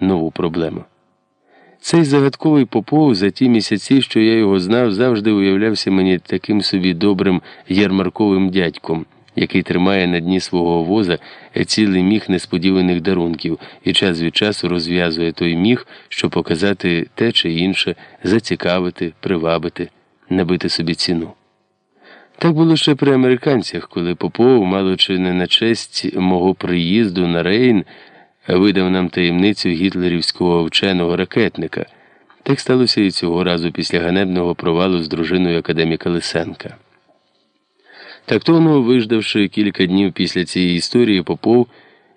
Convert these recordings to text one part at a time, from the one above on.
нову проблему. Цей загадковий попов за ті місяці, що я його знав, завжди уявлявся мені таким собі добрим ярмарковим дядьком, який тримає на дні свого воза цілий міг несподіваних дарунків і час від часу розв'язує той міг, щоб показати те чи інше, зацікавити, привабити, набити собі ціну. Так було ще при американцях, коли Попов, мало чи не на честь мого приїзду на Рейн, видав нам таємницю гітлерівського вченого ракетника. Так сталося і цього разу після ганебного провалу з дружиною академіка Лисенка. Тактовно виждавши кілька днів після цієї історії, Попов,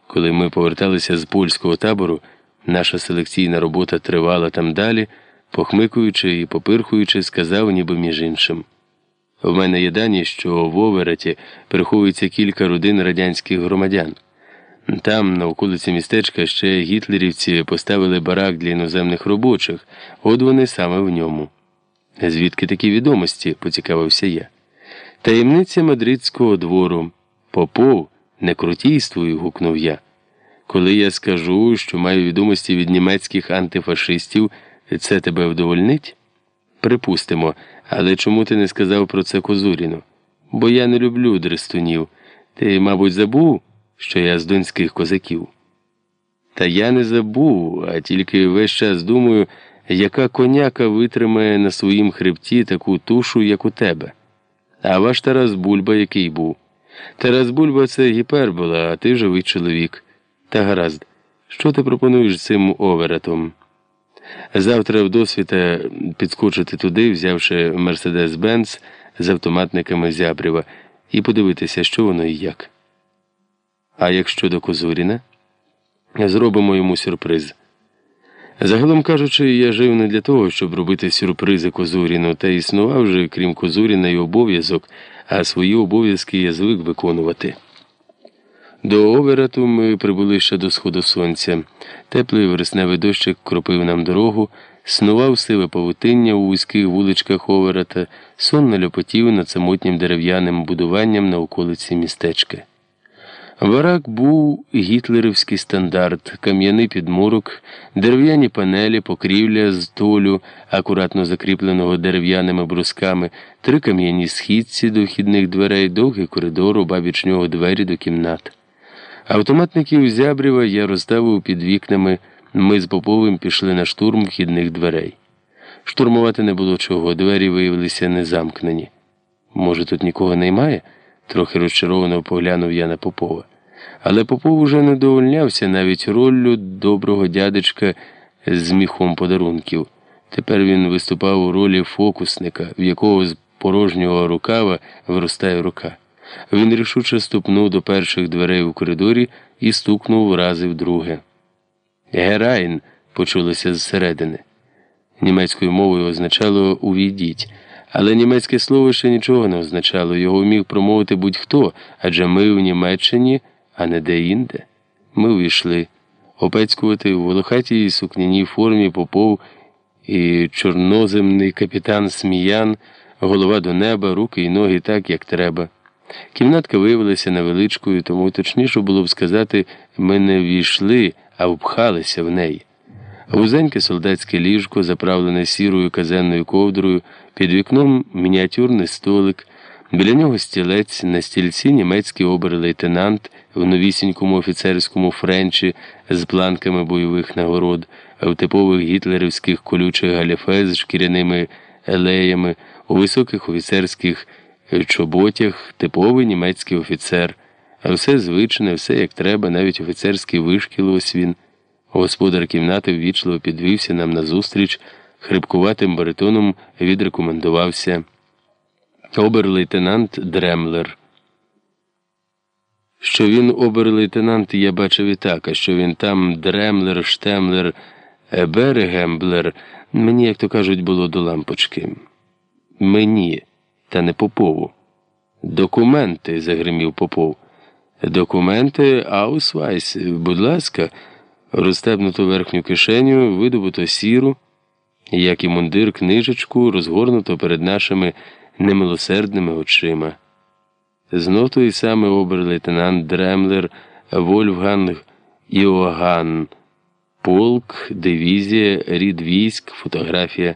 коли ми поверталися з польського табору, наша селекційна робота тривала там далі, похмикуючи і попирхуючи, сказав, ніби між іншим. В мене є дані, що в Овереті приховується кілька родин радянських громадян. Там, на околиці містечка, ще гітлерівці поставили барак для іноземних робочих, от вони саме в ньому. Звідки такі відомості? поцікавився я. Таємниця мадридського двору. Попов, не крутійствуй, гукнув я. Коли я скажу, що маю відомості від німецьких антифашистів, це тебе вдовольнить? Припустимо, але чому ти не сказав про це Козуріну? Бо я не люблю дрестунів. Ти, мабуть, забув, що я з донських козаків. Та я не забув, а тільки весь час думаю, яка коняка витримає на своїм хребті таку тушу, як у тебе. А ваш Тарас Бульба який був? Тарас Бульба це гіпербола, а ти живий чоловік. Та гаразд, що ти пропонуєш цим оверетом? Завтра в досвіта підскочити туди, взявши Мерседес Бенц з автоматниками Зябрєва, і подивитися, що воно і як. А якщо до Козуріна, зробимо йому сюрприз. Загалом кажучи, я жив не для того, щоб робити сюрпризи Козуріну, та існував же, крім Козуріна, й обов'язок, а свої обов'язки я звик виконувати. До Оверату ми прибули ще до сходу сонця. Теплий вересневий дощик кропив нам дорогу, снував сиве павутиння у вузьких вуличках Оверата, сонно ляпотів над самотнім дерев'яним будуванням на околиці містечка. Барак був гітлерівський стандарт, кам'яний підмурок, дерев'яні панелі, покрівля з толю, акуратно закріпленого дерев'яними брусками, три кам'яні східці до вхідних дверей, довгий коридор, обабіч нього двері до кімнат. Автоматників зябрєва я розставив під вікнами. Ми з Поповим пішли на штурм вхідних дверей. Штурмувати не було чого, двері виявилися незамкнені. Може, тут нікого немає? Трохи розчаровано поглянув я на Попова. Але Попов уже не довольнявся навіть роллю доброго дядечка з міхом подарунків. Тепер він виступав у ролі фокусника, в якого з порожнього рукава виростає рука. Він рішуче ступнув до перших дверей у коридорі і стукнув рази вдруге. Герайн почулося зсередини. Німецькою мовою означало увійдіть, але німецьке слово ще нічого не означало, його міг промовити будь-хто, адже ми в Німеччині, а не де-інде. Ми увійшли. Опецькувати у волохатій сукняній формі попов і чорноземний капітан Сміян, голова до неба, руки й ноги так, як треба. Кімнатка виявилася невеличкою, тому точніше було б сказати, ми не ввійшли, а впхалися в неї. Вузеньке солдатське ліжко, заправлене сірою казенною ковдрою, під вікном мініатюрний столик, біля нього стілець, на стільці німецький обер-лейтенант в новісінькому офіцерському френчі з планками бойових нагород, в типових гітлерівських колючих галіфе з шкіряними елеями, у високих офіцерських чоботях, типовий німецький офіцер, а все звичне, все як треба, навіть офіцерський вишкіл ось він. Господар кімнати ввічливо підвівся нам назустріч, хрипкуватим баритоном відрекомендувався обер-лейтенант Дремлер. Що він обер-лейтенант, я бачив і так, а що він там Дремлер, Штемлер, Берегемблер, мені, як то кажуть, було до лампочки. Мені, та не Попову. Документи, загримів Попов. Документи, Аусвайс, будь ласка розстебнуту верхню кишеню, видобуто сіру, як і мундир книжечку, розгорнуто перед нашими немилосердними очима. Знов той самий обер-лейтенант Дремлер, Вольфганг Іоганн. полк, дивізія, рід військ, фотографія.